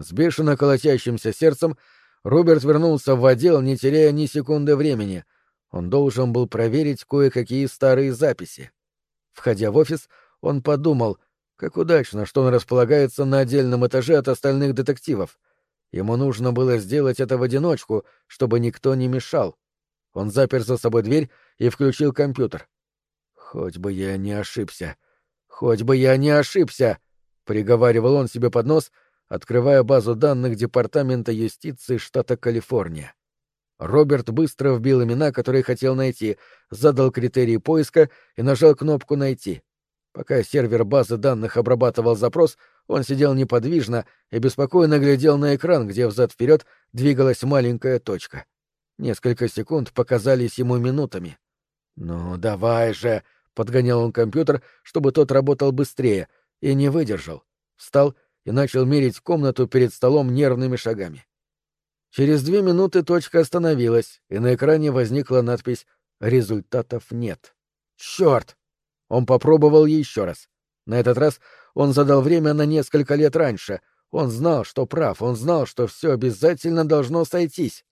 С бешено колотящимся сердцем Роберт вернулся в отдел, не теряя ни секунды времени. Он должен был проверить кое-какие старые записи. Входя в офис, он подумал, как удачно, что он располагается на отдельном этаже от остальных детективов. Ему нужно было сделать это в одиночку, чтобы никто не мешал. Он запер за собой дверь и включил компьютер. «Хоть бы я не ошибся! Хоть бы я не ошибся!» — приговаривал он себе под нос — открывая базу данных Департамента юстиции штата Калифорния. Роберт быстро вбил имена, которые хотел найти, задал критерии поиска и нажал кнопку «Найти». Пока сервер базы данных обрабатывал запрос, он сидел неподвижно и беспокойно глядел на экран, где взад-вперед двигалась маленькая точка. Несколько секунд показались ему минутами. «Ну, давай же!» — подгонял он компьютер, чтобы тот работал быстрее, и не выдержал. Встал и начал мерить комнату перед столом нервными шагами. Через две минуты точка остановилась, и на экране возникла надпись «Результатов нет». «Черт!» Он попробовал еще раз. На этот раз он задал время на несколько лет раньше. Он знал, что прав, он знал, что все обязательно должно сойтись.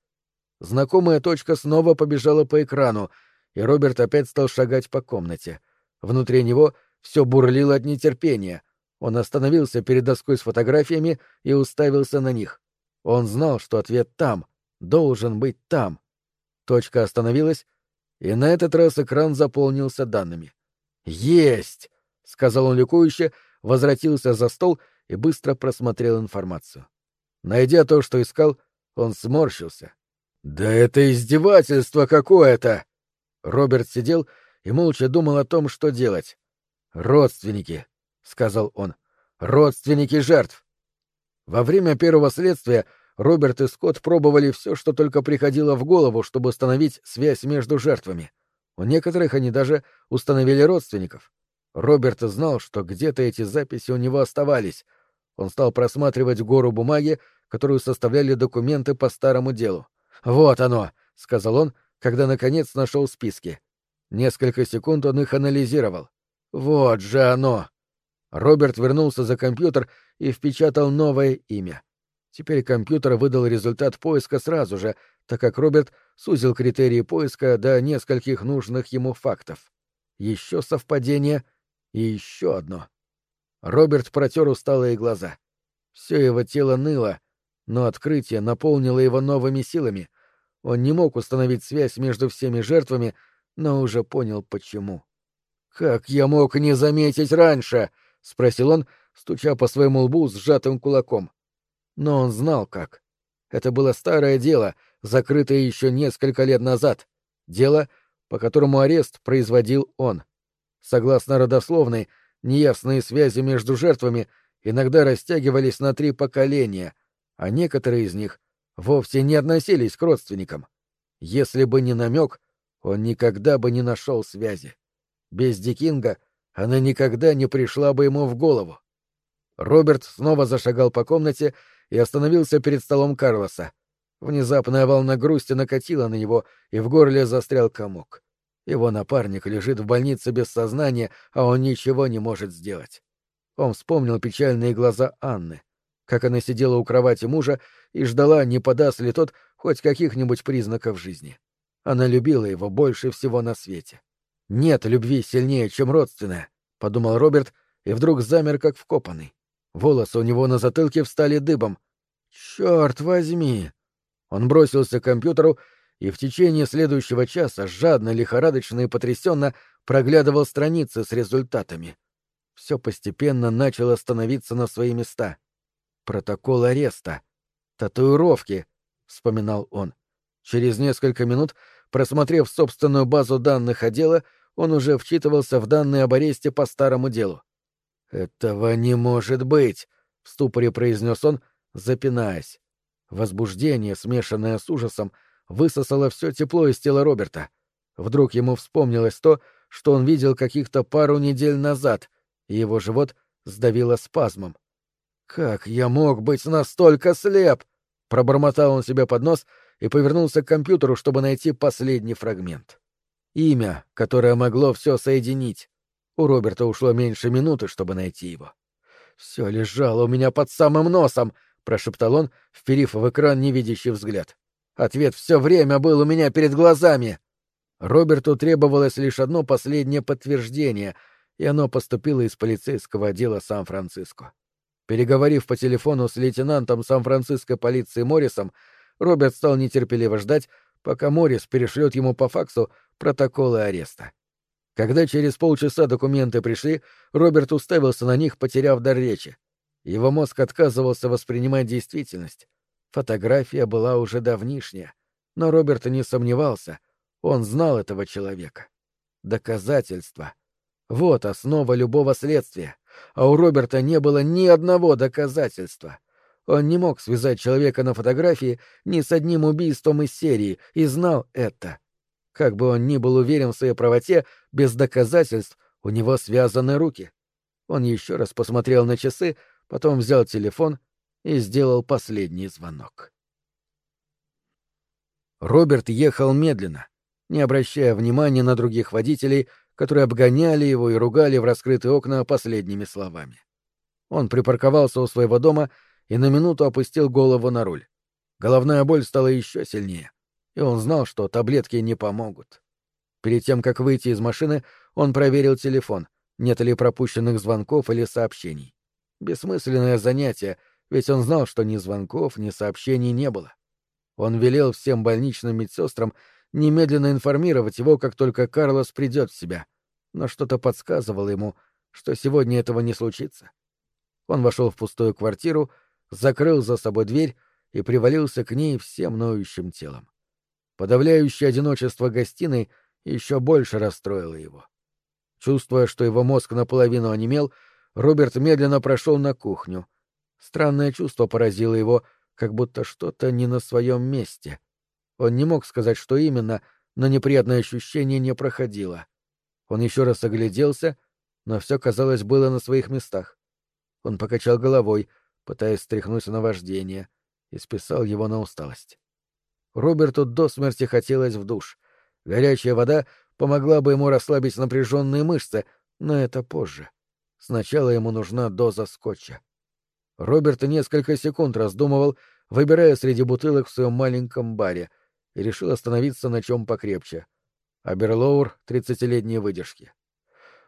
Знакомая точка снова побежала по экрану, и Роберт опять стал шагать по комнате. Внутри него все бурлило от нетерпения. Он остановился перед доской с фотографиями и уставился на них. Он знал, что ответ там, должен быть там. Точка остановилась, и на этот раз экран заполнился данными. «Есть!» — сказал он ликующе, возвратился за стол и быстро просмотрел информацию. Найдя то, что искал, он сморщился. «Да это издевательство какое-то!» Роберт сидел и молча думал о том, что делать. «Родственники, сказал он. Родственники жертв. Во время первого следствия Роберт и Скотт пробовали все, что только приходило в голову, чтобы установить связь между жертвами. У некоторых они даже установили родственников. Роберт знал, что где-то эти записи у него оставались. Он стал просматривать гору бумаги, которую составляли документы по старому делу. «Вот оно!» — сказал он, когда наконец нашел списки. Несколько секунд он их анализировал. «Вот же оно!» Роберт вернулся за компьютер и впечатал новое имя. Теперь компьютер выдал результат поиска сразу же, так как Роберт сузил критерии поиска до нескольких нужных ему фактов. Еще совпадение и еще одно. Роберт протер усталые глаза. Все его тело ныло, но открытие наполнило его новыми силами. Он не мог установить связь между всеми жертвами, но уже понял, почему. «Как я мог не заметить раньше?» — спросил он, стуча по своему лбу сжатым кулаком. Но он знал как. Это было старое дело, закрытое еще несколько лет назад. Дело, по которому арест производил он. Согласно родословной, неясные связи между жертвами иногда растягивались на три поколения, а некоторые из них вовсе не относились к родственникам. Если бы не намек, он никогда бы не нашел связи. Без Дикинга она никогда не пришла бы ему в голову. Роберт снова зашагал по комнате и остановился перед столом Карлоса. Внезапная волна грусти накатила на него, и в горле застрял комок. Его напарник лежит в больнице без сознания, а он ничего не может сделать. Он вспомнил печальные глаза Анны, как она сидела у кровати мужа и ждала, не подаст ли тот хоть каких-нибудь признаков жизни. Она любила его больше всего на свете. Нет любви сильнее, чем родственная, — подумал Роберт, и вдруг замер, как вкопанный. Волосы у него на затылке встали дыбом. Черт возьми! Он бросился к компьютеру и в течение следующего часа жадно, лихорадочно и потрясенно проглядывал страницы с результатами. Все постепенно начало становиться на свои места. Протокол ареста. Татуировки, — вспоминал он. Через несколько минут, просмотрев собственную базу данных отдела, он уже вчитывался в данные об аресте по старому делу. «Этого не может быть!» — в ступоре произнес он, запинаясь. Возбуждение, смешанное с ужасом, высосало все тепло из тела Роберта. Вдруг ему вспомнилось то, что он видел каких-то пару недель назад, и его живот сдавило спазмом. «Как я мог быть настолько слеп?» — пробормотал он себе под нос и повернулся к компьютеру, чтобы найти последний фрагмент. Имя, которое могло все соединить. У Роберта ушло меньше минуты, чтобы найти его. «Все лежало у меня под самым носом», — прошептал он, вперив в экран невидящий взгляд. «Ответ все время был у меня перед глазами!» Роберту требовалось лишь одно последнее подтверждение, и оно поступило из полицейского отдела Сан-Франциско. Переговорив по телефону с лейтенантом Сан-Франциско полиции Моррисом, Роберт стал нетерпеливо ждать, пока Моррис перешлет ему по факсу протоколы ареста. Когда через полчаса документы пришли, Роберт уставился на них, потеряв дар речи. Его мозг отказывался воспринимать действительность. Фотография была уже давнишняя, но Роберт не сомневался, он знал этого человека. Доказательства. Вот основа любого следствия, а у Роберта не было ни одного доказательства. Он не мог связать человека на фотографии ни с одним убийством из серии и знал это. Как бы он ни был уверен в своей правоте, без доказательств у него связаны руки. Он еще раз посмотрел на часы, потом взял телефон и сделал последний звонок. Роберт ехал медленно, не обращая внимания на других водителей, которые обгоняли его и ругали в раскрытые окна последними словами. Он припарковался у своего дома и на минуту опустил голову на руль. Головная боль стала еще сильнее, и он знал, что таблетки не помогут. Перед тем, как выйти из машины, он проверил телефон, нет ли пропущенных звонков или сообщений. Бессмысленное занятие, ведь он знал, что ни звонков, ни сообщений не было. Он велел всем больничным медсестрам немедленно информировать его, как только Карлос придет в себя, но что-то подсказывало ему, что сегодня этого не случится. Он вошел в пустую квартиру, закрыл за собой дверь и привалился к ней всем ноющим телом. Подавляющее одиночество гостиной еще больше расстроило его. Чувствуя, что его мозг наполовину онемел, Роберт медленно прошел на кухню. Странное чувство поразило его, как будто что-то не на своем месте. Он не мог сказать, что именно, но неприятное ощущение не проходило. Он еще раз огляделся, но все, казалось, было на своих местах. Он покачал головой, пытаясь стряхнуть наваждение, и списал его на усталость. Роберту до смерти хотелось в душ. Горячая вода помогла бы ему расслабить напряженные мышцы, но это позже. Сначала ему нужна доза скотча. Роберт несколько секунд раздумывал, выбирая среди бутылок в своем маленьком баре, и решил остановиться на чем покрепче. Аберлоур — тридцатилетней выдержки.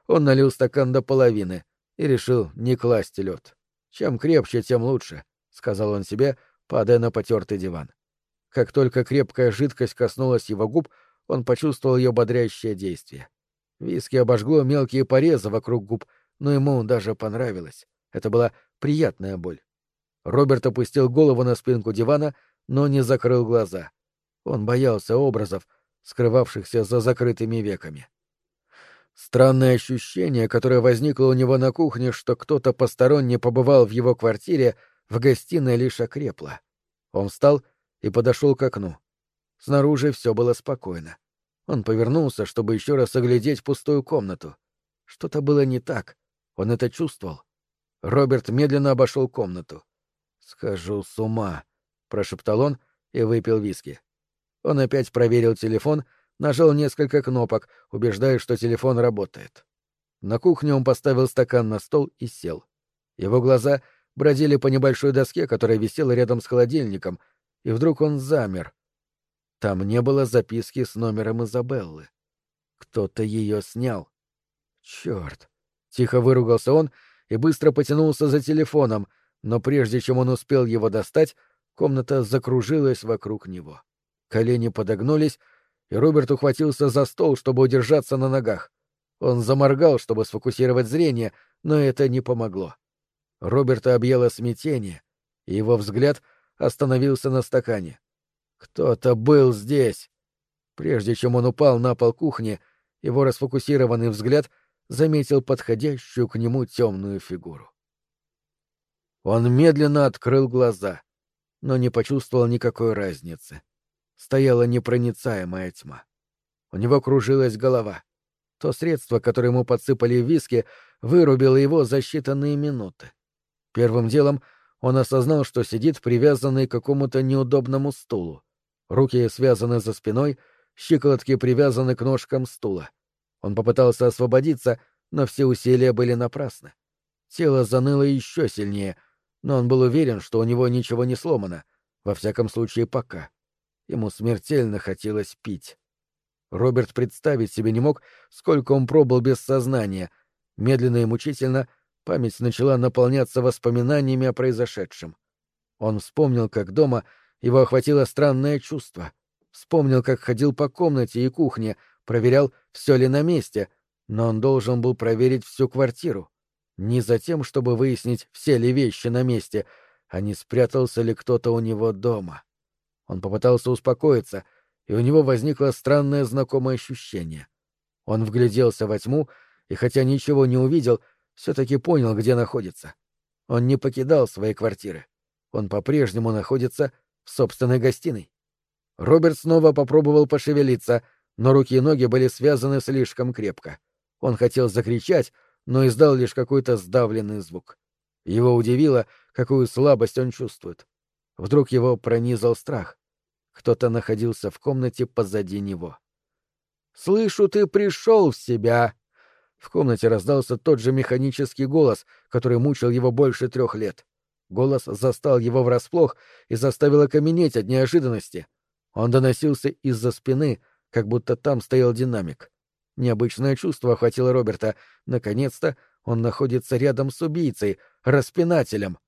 Он налил стакан до половины и решил не класть лед. Чем крепче, тем лучше, — сказал он себе, падая на потертый диван. Как только крепкая жидкость коснулась его губ, он почувствовал ее бодрящее действие. Виски обожгло мелкие порезы вокруг губ, но ему даже понравилось. Это была приятная боль. Роберт опустил голову на спинку дивана, но не закрыл глаза. Он боялся образов, скрывавшихся за закрытыми веками. Странное ощущение, которое возникло у него на кухне, что кто-то посторонний побывал в его квартире, в гостиной лишь окрепло. Он встал и подошел к окну. Снаружи все было спокойно. Он повернулся, чтобы еще раз оглядеть пустую комнату. Что-то было не так. Он это чувствовал. Роберт медленно обошел комнату. «Схожу с ума», — прошептал он и выпил виски. Он опять проверил телефон, нажал несколько кнопок, убеждаясь, что телефон работает. На кухне он поставил стакан на стол и сел. Его глаза бродили по небольшой доске, которая висела рядом с холодильником, и вдруг он замер. Там не было записки с номером Изабеллы. Кто-то ее снял. Черт! Тихо выругался он и быстро потянулся за телефоном, но прежде чем он успел его достать, комната закружилась вокруг него. Колени подогнулись, и Роберт ухватился за стол, чтобы удержаться на ногах. Он заморгал, чтобы сфокусировать зрение, но это не помогло. Роберта объело смятение, и его взгляд остановился на стакане. Кто-то был здесь. Прежде чем он упал на пол кухни, его расфокусированный взгляд заметил подходящую к нему темную фигуру. Он медленно открыл глаза, но не почувствовал никакой разницы стояла непроницаемая тьма. У него кружилась голова. То средство, которое ему подсыпали в виски, вырубило его за считанные минуты. Первым делом он осознал, что сидит привязанный к какому-то неудобному стулу. Руки связаны за спиной, щиколотки привязаны к ножкам стула. Он попытался освободиться, но все усилия были напрасны. Тело заныло еще сильнее, но он был уверен, что у него ничего не сломано, во всяком случае пока. Ему смертельно хотелось пить. Роберт представить себе не мог, сколько он пробыл без сознания. Медленно и мучительно память начала наполняться воспоминаниями о произошедшем. Он вспомнил, как дома его охватило странное чувство. Вспомнил, как ходил по комнате и кухне, проверял, все ли на месте, но он должен был проверить всю квартиру. Не за тем, чтобы выяснить, все ли вещи на месте, а не спрятался ли кто-то у него дома. Он попытался успокоиться, и у него возникло странное знакомое ощущение. Он вгляделся во тьму, и хотя ничего не увидел, все-таки понял, где находится. Он не покидал своей квартиры. Он по-прежнему находится в собственной гостиной. Роберт снова попробовал пошевелиться, но руки и ноги были связаны слишком крепко. Он хотел закричать, но издал лишь какой-то сдавленный звук. Его удивило, какую слабость он чувствует. Вдруг его пронизал страх. Кто-то находился в комнате позади него. «Слышу, ты пришел в себя!» В комнате раздался тот же механический голос, который мучил его больше трех лет. Голос застал его врасплох и заставил окаменеть от неожиданности. Он доносился из-за спины, как будто там стоял динамик. Необычное чувство охватило Роберта. Наконец-то он находится рядом с убийцей, распинателем.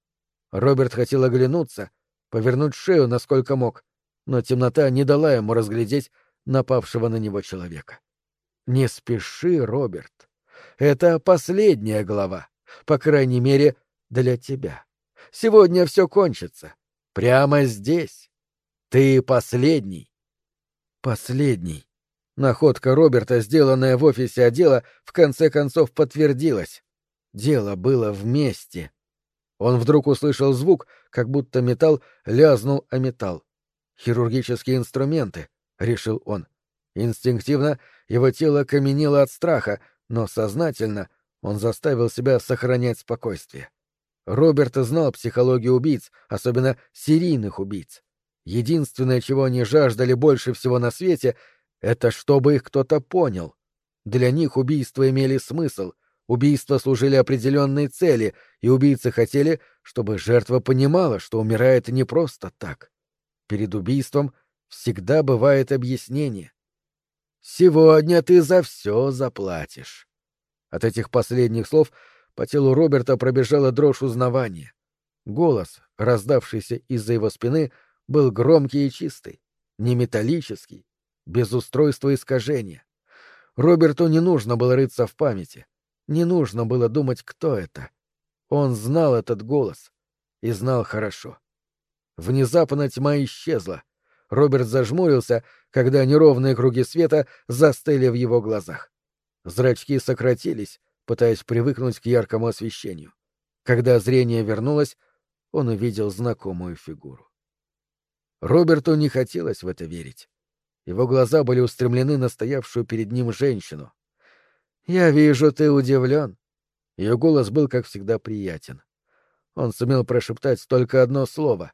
Роберт хотел оглянуться, повернуть шею, насколько мог, но темнота не дала ему разглядеть напавшего на него человека. «Не спеши, Роберт. Это последняя глава, по крайней мере, для тебя». Сегодня все кончится. Прямо здесь. Ты последний. Последний. Находка Роберта, сделанная в офисе отдела, в конце концов подтвердилась. Дело было вместе. Он вдруг услышал звук, как будто металл лязнул о металл. «Хирургические инструменты», — решил он. Инстинктивно его тело каменело от страха, но сознательно он заставил себя сохранять спокойствие. Роберт знал психологию убийц, особенно серийных убийц. Единственное, чего они жаждали больше всего на свете, это чтобы их кто-то понял. Для них убийства имели смысл, убийства служили определенной цели, и убийцы хотели, чтобы жертва понимала, что умирает не просто так. Перед убийством всегда бывает объяснение. «Сегодня ты за все заплатишь». От этих последних слов — по телу Роберта пробежала дрожь узнавания. Голос, раздавшийся из-за его спины, был громкий и чистый, не металлический, без устройства искажения. Роберту не нужно было рыться в памяти, не нужно было думать, кто это. Он знал этот голос и знал хорошо. Внезапно тьма исчезла. Роберт зажмурился, когда неровные круги света застыли в его глазах. Зрачки сократились, пытаясь привыкнуть к яркому освещению. Когда зрение вернулось, он увидел знакомую фигуру. Роберту не хотелось в это верить. Его глаза были устремлены на стоявшую перед ним женщину. «Я вижу, ты удивлен». Ее голос был, как всегда, приятен. Он сумел прошептать только одно слово.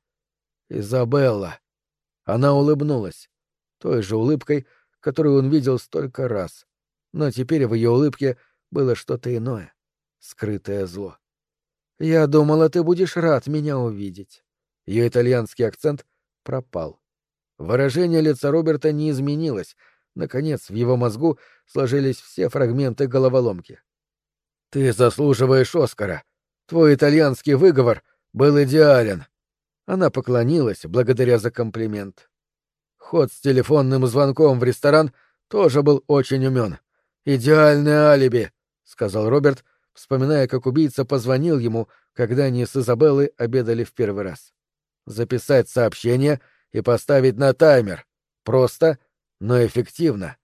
«Изабелла». Она улыбнулась. Той же улыбкой, которую он видел столько раз. Но теперь в ее улыбке было что-то иное, скрытое зло. «Я думала, ты будешь рад меня увидеть». Ее итальянский акцент пропал. Выражение лица Роберта не изменилось. Наконец, в его мозгу сложились все фрагменты головоломки. «Ты заслуживаешь Оскара. Твой итальянский выговор был идеален». Она поклонилась, благодаря за комплимент. Ход с телефонным звонком в ресторан тоже был очень умен. Идеальное алиби сказал Роберт, вспоминая, как убийца позвонил ему, когда они с Изабеллой обедали в первый раз. Записать сообщение и поставить на таймер. Просто, но эффективно.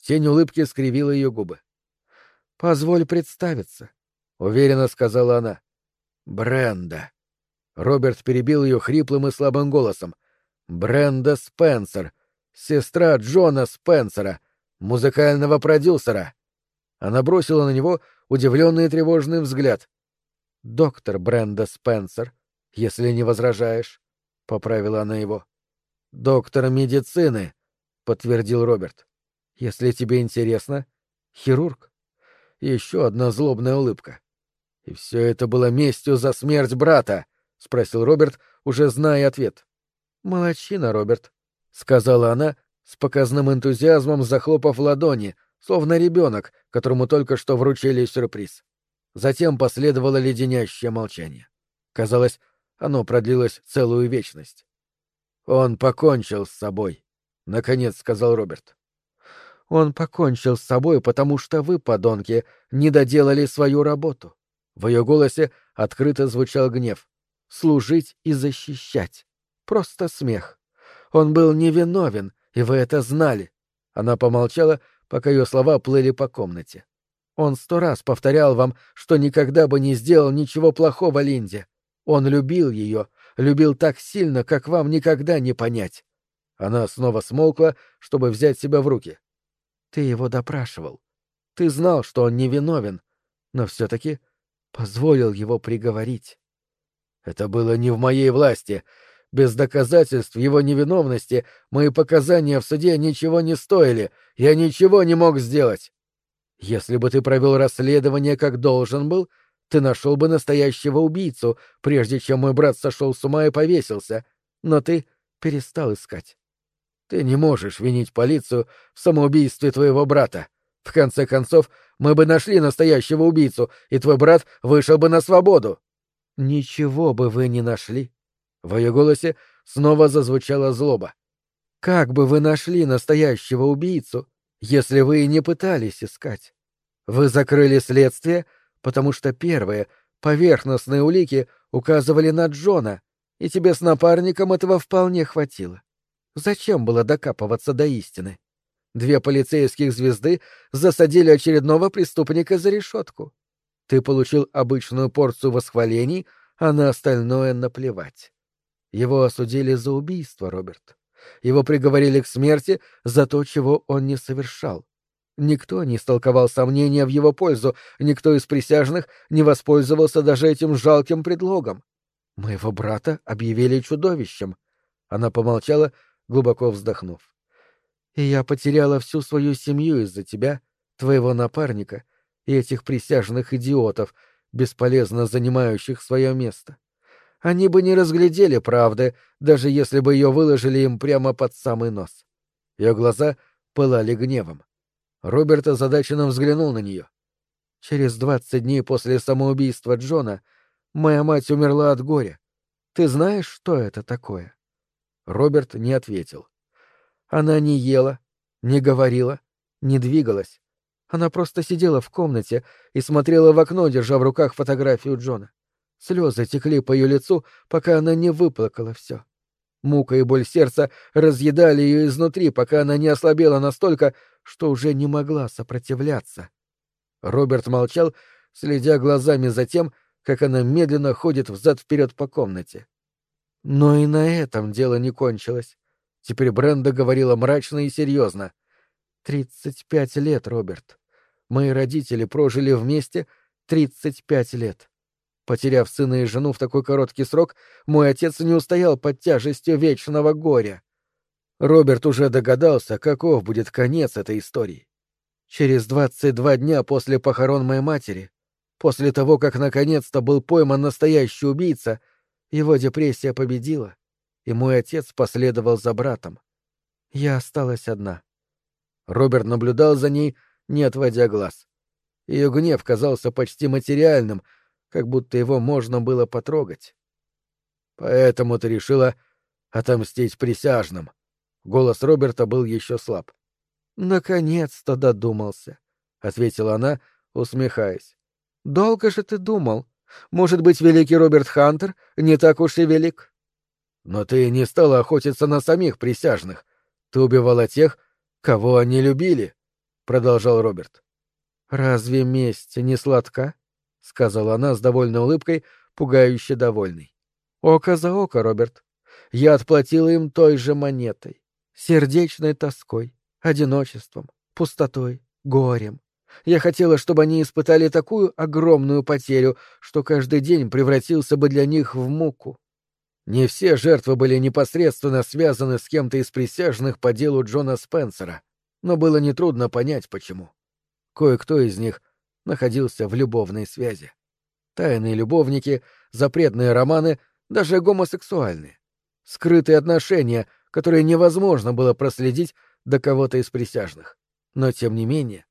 Тень улыбки скривила ее губы. «Позволь представиться», — уверенно сказала она. «Бренда». Роберт перебил ее хриплым и слабым голосом. «Бренда Спенсер, сестра Джона Спенсера, музыкального продюсера». Она бросила на него удивленный и тревожный взгляд. «Доктор Бренда Спенсер, если не возражаешь», — поправила она его. «Доктор медицины», — подтвердил Роберт. «Если тебе интересно, хирург». Еще одна злобная улыбка. И все это было местью за смерть брата. — спросил Роберт, уже зная ответ. «Молодчина, Роберт», — сказала она, с показным энтузиазмом захлопав ладони, словно ребенок, которому только что вручили сюрприз. Затем последовало леденящее молчание. Казалось, оно продлилось целую вечность. «Он покончил с собой», — наконец сказал Роберт. «Он покончил с собой, потому что вы, подонки, не доделали свою работу». В ее голосе открыто звучал гнев. «Служить и защищать. Просто смех. Он был невиновен, и вы это знали. Она помолчала, пока ее слова плыли по комнате. Он сто раз повторял вам, что никогда бы не сделал ничего плохого Линде. Он любил ее, любил так сильно, как вам никогда не понять. Она снова смолкла, чтобы взять себя в руки. Ты его допрашивал. Ты знал, что он невиновен, но все-таки позволил его приговорить. Это было не в моей власти. Без доказательств его невиновности мои показания в суде ничего не стоили, я ничего не мог сделать. Если бы ты провел расследование как должен был, ты нашел бы настоящего убийцу, прежде чем мой брат сошел с ума и повесился, но ты перестал искать. Ты не можешь винить полицию в самоубийстве твоего брата. В конце концов, мы бы нашли настоящего убийцу, и твой брат вышел бы на свободу. Ничего бы вы не нашли. В ее голосе снова зазвучала злоба. Как бы вы нашли настоящего убийцу, если вы и не пытались искать? Вы закрыли следствие, потому что первые, поверхностные улики указывали на Джона, и тебе с напарником этого вполне хватило. Зачем было докапываться до истины? Две полицейских звезды засадили очередного преступника за решетку. Ты получил обычную порцию восхвалений, а на остальное наплевать. Его осудили за убийство, Роберт. Его приговорили к смерти за то, чего он не совершал. Никто не истолковал сомнения в его пользу, никто из присяжных не воспользовался даже этим жалким предлогом. Моего брата объявили чудовищем. Она помолчала, глубоко вздохнув. И я потеряла всю свою семью из-за тебя, твоего напарника и этих присяжных идиотов, бесполезно занимающих свое место. Они бы не разглядели правды, даже если бы ее выложили им прямо под самый нос. Ее глаза пылали гневом. Роберт озадаченно взглянул на нее. Через двадцать дней после самоубийства Джона моя мать умерла от горя. Ты знаешь, что это такое? Роберт не ответил. Она не ела, не говорила, не двигалась. Она просто сидела в комнате и смотрела в окно, держа в руках фотографию Джона. Слезы текли по ее лицу, пока она не выплакала все. Мука и боль сердца разъедали ее изнутри, пока она не ослабела настолько, что уже не могла сопротивляться. Роберт молчал, следя глазами за тем, как она медленно ходит взад-вперед по комнате. Но и на этом дело не кончилось. Теперь Бренда говорила мрачно и серьезно. «Тридцать пять лет, Роберт. Мои родители прожили вместе тридцать пять лет. Потеряв сына и жену в такой короткий срок, мой отец не устоял под тяжестью вечного горя. Роберт уже догадался, каков будет конец этой истории. Через двадцать два дня после похорон моей матери, после того, как наконец-то был пойман настоящий убийца, его депрессия победила, и мой отец последовал за братом. Я осталась одна. Роберт наблюдал за ней, не отводя глаз. Ее гнев казался почти материальным — как будто его можно было потрогать. Поэтому ты решила отомстить присяжным. Голос Роберта был еще слаб. Наконец-то додумался, ответила она, усмехаясь. Долго же ты думал. Может быть, великий Роберт Хантер не так уж и велик. Но ты не стала охотиться на самих присяжных. Ты убивала тех, кого они любили, продолжал Роберт. Разве месть не сладка? — сказала она с довольной улыбкой, пугающе довольной. «Око за око, Роберт. Я отплатила им той же монетой. Сердечной тоской, одиночеством, пустотой, горем. Я хотела, чтобы они испытали такую огромную потерю, что каждый день превратился бы для них в муку. Не все жертвы были непосредственно связаны с кем-то из присяжных по делу Джона Спенсера, но было нетрудно понять, почему. Кое-кто из них находился в любовной связи. Тайные любовники, запретные романы даже гомосексуальные. Скрытые отношения, которые невозможно было проследить до кого-то из присяжных. Но, тем не менее,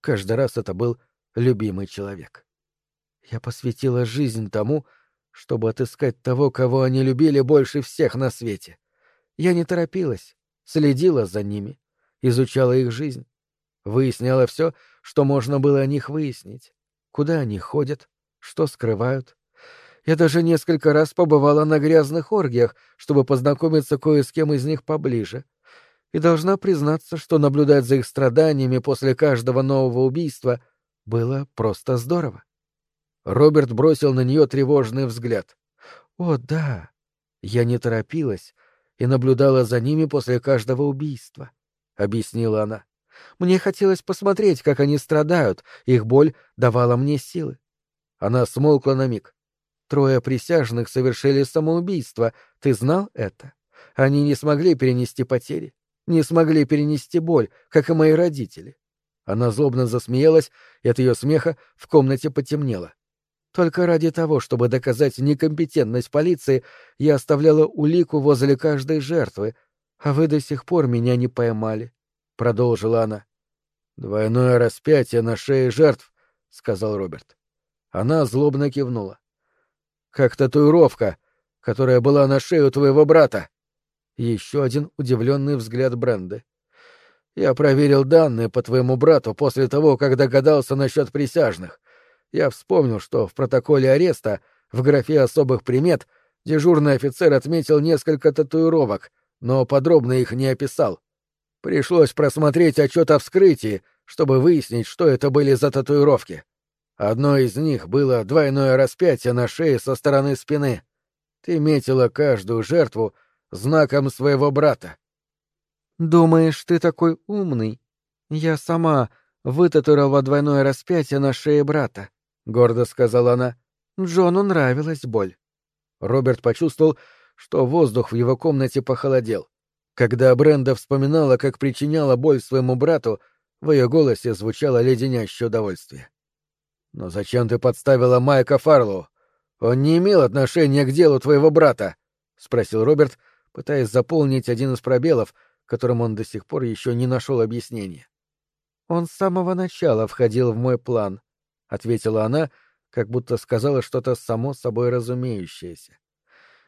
каждый раз это был любимый человек. Я посвятила жизнь тому, чтобы отыскать того, кого они любили больше всех на свете. Я не торопилась, следила за ними, изучала их жизнь, выясняла все, что можно было о них выяснить, куда они ходят, что скрывают. Я даже несколько раз побывала на грязных оргиях, чтобы познакомиться кое с кем из них поближе. И должна признаться, что наблюдать за их страданиями после каждого нового убийства было просто здорово. Роберт бросил на нее тревожный взгляд. «О, да!» Я не торопилась и наблюдала за ними после каждого убийства, — объяснила она. Мне хотелось посмотреть, как они страдают, их боль давала мне силы. Она смолкла на миг. Трое присяжных совершили самоубийство, ты знал это? Они не смогли перенести потери, не смогли перенести боль, как и мои родители. Она злобно засмеялась, и от ее смеха в комнате потемнело. Только ради того, чтобы доказать некомпетентность полиции, я оставляла улику возле каждой жертвы, а вы до сих пор меня не поймали, — продолжила она. — Двойное распятие на шее жертв, — сказал Роберт. Она злобно кивнула. — Как татуировка, которая была на шее у твоего брата. Еще один удивленный взгляд Бренды. Я проверил данные по твоему брату после того, как догадался насчет присяжных. Я вспомнил, что в протоколе ареста, в графе особых примет, дежурный офицер отметил несколько татуировок, но подробно их не описал. Пришлось просмотреть отчет о вскрытии, чтобы выяснить, что это были за татуировки. Одной из них было двойное распятие на шее со стороны спины. Ты метила каждую жертву знаком своего брата. «Думаешь, ты такой умный? Я сама вытатуировала двойное распятие на шее брата. — гордо сказала она. Джону нравилась боль. Роберт почувствовал, что воздух в его комнате похолодел. Когда Бренда вспоминала, как причиняла боль своему брату, в ее голосе звучало леденящее удовольствие. «Но зачем ты подставила Майка Фарлоу? Он не имел отношения к делу твоего брата», — спросил Роберт, пытаясь заполнить один из пробелов, которым он до сих пор еще не нашел объяснения. «Он с самого начала входил в мой план», — ответила она, как будто сказала что-то само собой разумеющееся.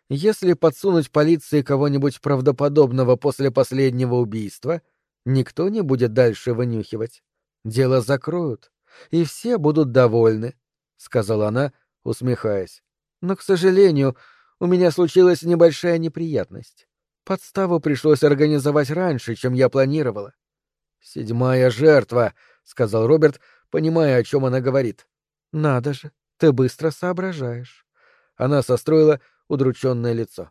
«Если подсунуть полиции кого-нибудь правдоподобного после последнего убийства, никто не будет дальше вынюхивать. Дело закроют, и все будут довольны», — сказала она, усмехаясь. «Но, к сожалению, у меня случилась небольшая неприятность. Подставу пришлось организовать раньше, чем я планировала». «Седьмая жертва», — сказал Роберт, — понимая, о чем она говорит. «Надо же, ты быстро соображаешь». Она состроила удрученное лицо.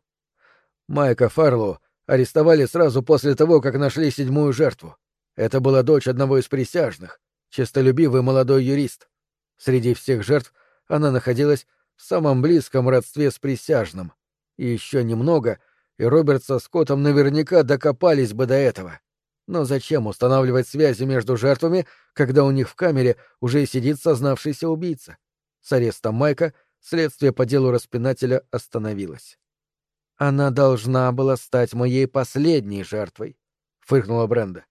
Майка Фарлоу арестовали сразу после того, как нашли седьмую жертву. Это была дочь одного из присяжных, честолюбивый молодой юрист. Среди всех жертв она находилась в самом близком родстве с присяжным. И еще немного, и Роберт со Скоттом наверняка докопались бы до этого. Но зачем устанавливать связи между жертвами, когда у них в камере уже сидит сознавшийся убийца? С арестом Майка следствие по делу распинателя остановилось. «Она должна была стать моей последней жертвой», — фыркнула Бренда.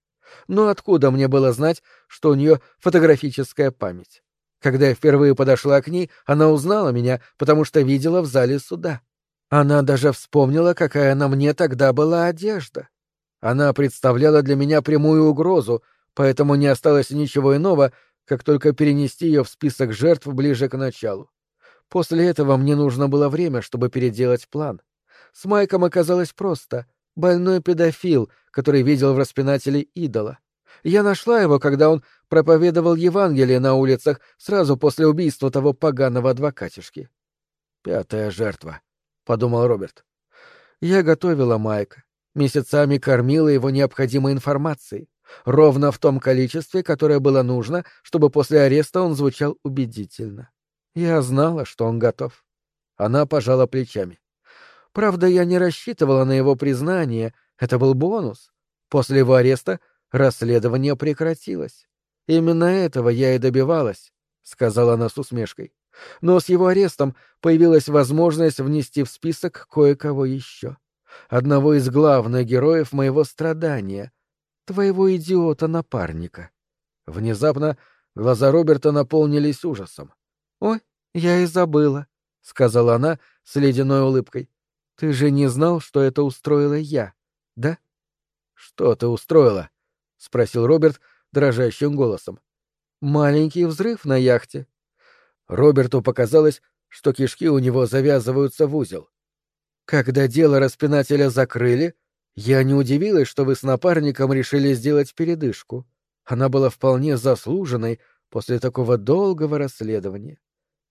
«Но откуда мне было знать, что у нее фотографическая память? Когда я впервые подошла к ней, она узнала меня, потому что видела в зале суда. Она даже вспомнила, какая на мне тогда была одежда. Она представляла для меня прямую угрозу, поэтому не осталось ничего иного, как только перенести ее в список жертв ближе к началу. После этого мне нужно было время, чтобы переделать план. С Майком оказалось просто. Больной педофил, который видел в распинателе идола. Я нашла его, когда он проповедовал Евангелие на улицах сразу после убийства того поганого адвокатишки. «Пятая жертва», — подумал Роберт. Я готовила Майка, месяцами кормила его необходимой информацией, ровно в том количестве, которое было нужно, чтобы после ареста он звучал убедительно. Я знала, что он готов. Она пожала плечами. Правда, я не рассчитывала на его признание, это был бонус. После его ареста расследование прекратилось. Именно этого я и добивалась, — сказала она с усмешкой. Но с его арестом появилась возможность внести в список кое-кого еще. Одного из главных героев моего страдания, твоего идиота-напарника. Внезапно глаза Роберта наполнились ужасом. «Ой, я и забыла», — сказала она с ледяной улыбкой. «Ты же не знал, что это устроила я, да?» «Что ты устроила?» — спросил Роберт дрожащим голосом. «Маленький взрыв на яхте». Роберту показалось, что кишки у него завязываются в узел. Когда дело распинателя закрыли, я не удивилась, что вы с напарником решили сделать передышку. Она была вполне заслуженной после такого долгого расследования.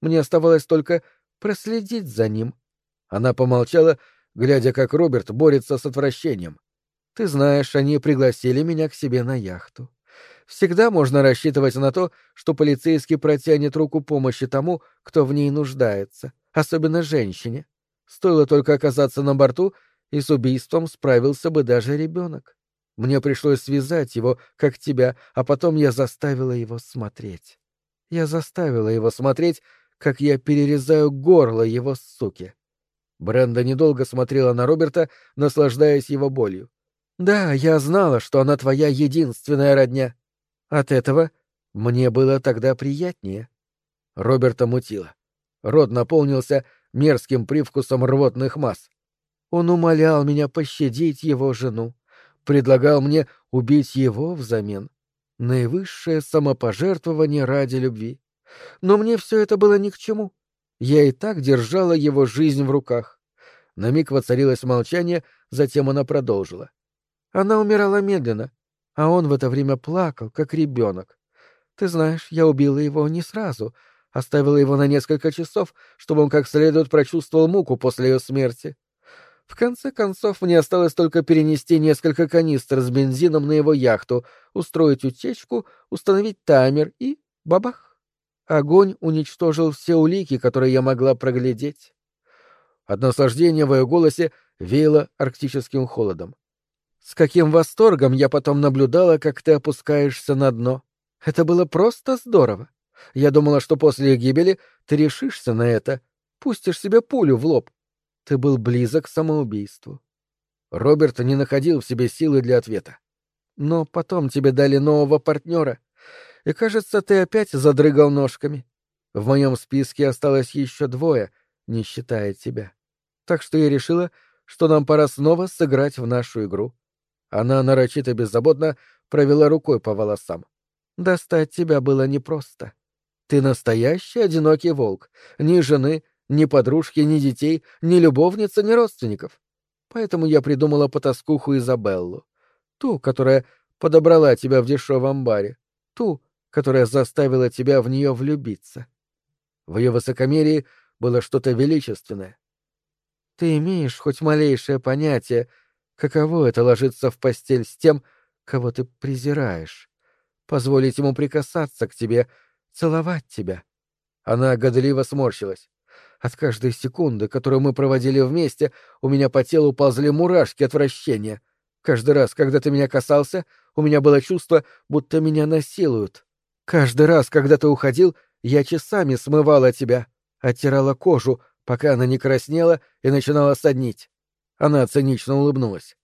Мне оставалось только проследить за ним. Она помолчала, глядя, как Роберт борется с отвращением. Ты знаешь, они пригласили меня к себе на яхту. Всегда можно рассчитывать на то, что полицейский протянет руку помощи тому, кто в ней нуждается, особенно женщине. Стоило только оказаться на борту, и с убийством справился бы даже ребенок. Мне пришлось связать его, как тебя, а потом я заставила его смотреть. Я заставила его смотреть, как я перерезаю горло его суки. Бренда недолго смотрела на Роберта, наслаждаясь его болью. «Да, я знала, что она твоя единственная родня. От этого мне было тогда приятнее». Роберта мутило. Рот наполнился мерзким привкусом рвотных масс. Он умолял меня пощадить его жену, предлагал мне убить его взамен. Наивысшее самопожертвование ради любви. Но мне все это было ни к чему. Я и так держала его жизнь в руках. На миг воцарилось молчание, затем она продолжила. Она умирала медленно, а он в это время плакал, как ребенок. Ты знаешь, я убила его не сразу, оставила его на несколько часов, чтобы он как следует прочувствовал муку после ее смерти. В конце концов, мне осталось только перенести несколько канистр с бензином на его яхту, устроить утечку, установить таймер и... бабах! Огонь уничтожил все улики, которые я могла проглядеть. От наслаждения в ее голосе веяло арктическим холодом. С каким восторгом я потом наблюдала, как ты опускаешься на дно. Это было просто здорово. Я думала, что после гибели ты решишься на это, пустишь себе пулю в лоб. Ты был близок к самоубийству. Роберт не находил в себе силы для ответа. Но потом тебе дали нового партнера, и, кажется, ты опять задрыгал ножками. В моем списке осталось еще двое, не считая тебя. Так что я решила, что нам пора снова сыграть в нашу игру. Она нарочито беззаботно провела рукой по волосам. Достать тебя было непросто. Ты настоящий одинокий волк. Ни жены, ни подружки, ни детей, ни любовницы, ни родственников. Поэтому я придумала потаскуху Изабеллу. Ту, которая подобрала тебя в дешевом баре. Ту, которая заставила тебя в нее влюбиться. В ее высокомерии было что-то величественное. Ты имеешь хоть малейшее понятие, каково это ложиться в постель с тем, кого ты презираешь, позволить ему прикасаться к тебе, целовать тебя. Она годливо сморщилась. От каждой секунды, которую мы проводили вместе, у меня по телу ползли мурашки отвращения. Каждый раз, когда ты меня касался, у меня было чувство, будто меня насилуют. Каждый раз, когда ты уходил, я часами смывала тебя, оттирала кожу, пока она не краснела и начинала соднить. Она цинично улыбнулась.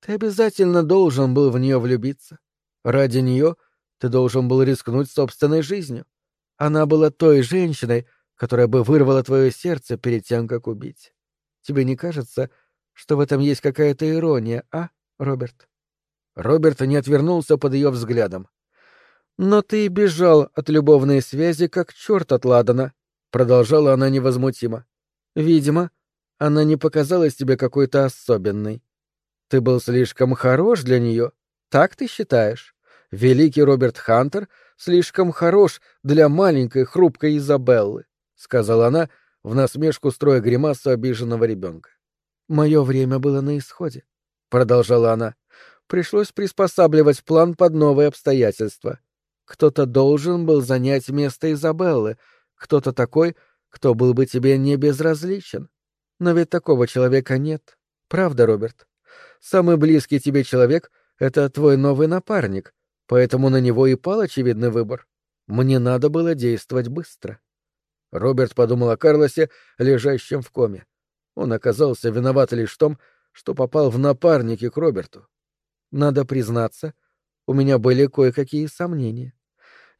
Ты обязательно должен был в нее влюбиться. Ради нее ты должен был рискнуть собственной жизнью. Она была той женщиной, которая бы вырвала твое сердце перед тем, как убить. Тебе не кажется, что в этом есть какая-то ирония, а, Роберт? Роберт не отвернулся под ее взглядом. «Но ты бежал от любовной связи, как черт от Ладана», — продолжала она невозмутимо. «Видимо, она не показалась тебе какой-то особенной. Ты был слишком хорош для нее, так ты считаешь? Великий Роберт Хантер слишком хорош для маленькой хрупкой Изабеллы сказала она, в насмешку строя гримасу обиженного ребенка. Мое время было на исходе, продолжала она. Пришлось приспосабливать план под новые обстоятельства. Кто-то должен был занять место Изабеллы, кто-то такой, кто был бы тебе не безразличен. Но ведь такого человека нет. Правда, Роберт? Самый близкий тебе человек — это твой новый напарник, поэтому на него и пал очевидный выбор. Мне надо было действовать быстро. Роберт подумал о Карлосе, лежащем в коме. Он оказался виноват лишь в том, что попал в напарники к Роберту. Надо признаться, у меня были кое-какие сомнения.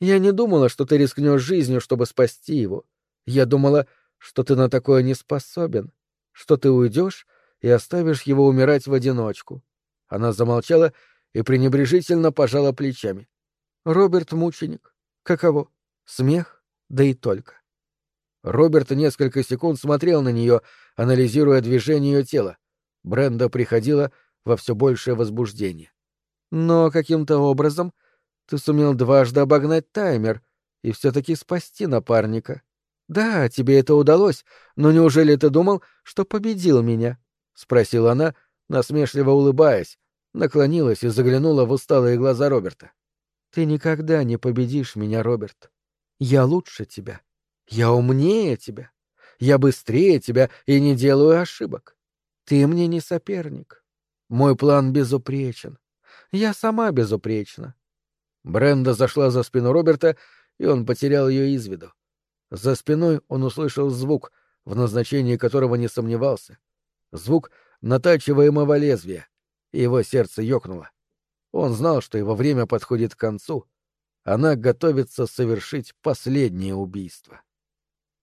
Я не думала, что ты рискнешь жизнью, чтобы спасти его. Я думала, что ты на такое не способен, что ты уйдешь и оставишь его умирать в одиночку. Она замолчала и пренебрежительно пожала плечами. Роберт мученик. Каково? Смех? Да и только. Роберт несколько секунд смотрел на нее, анализируя движение ее тела. Бренда приходила во все большее возбуждение. Но каким-то образом ты сумел дважды обогнать таймер и все-таки спасти напарника. Да, тебе это удалось, но неужели ты думал, что победил меня? — спросила она, насмешливо улыбаясь, наклонилась и заглянула в усталые глаза Роберта. — Ты никогда не победишь меня, Роберт. Я лучше тебя. Я умнее тебя. Я быстрее тебя и не делаю ошибок. Ты мне не соперник. Мой план безупречен. Я сама безупречна. Бренда зашла за спину Роберта, и он потерял ее из виду. За спиной он услышал звук, в назначении которого не сомневался. Звук натачиваемого лезвия, и его сердце ёкнуло. Он знал, что его время подходит к концу. Она готовится совершить последнее убийство.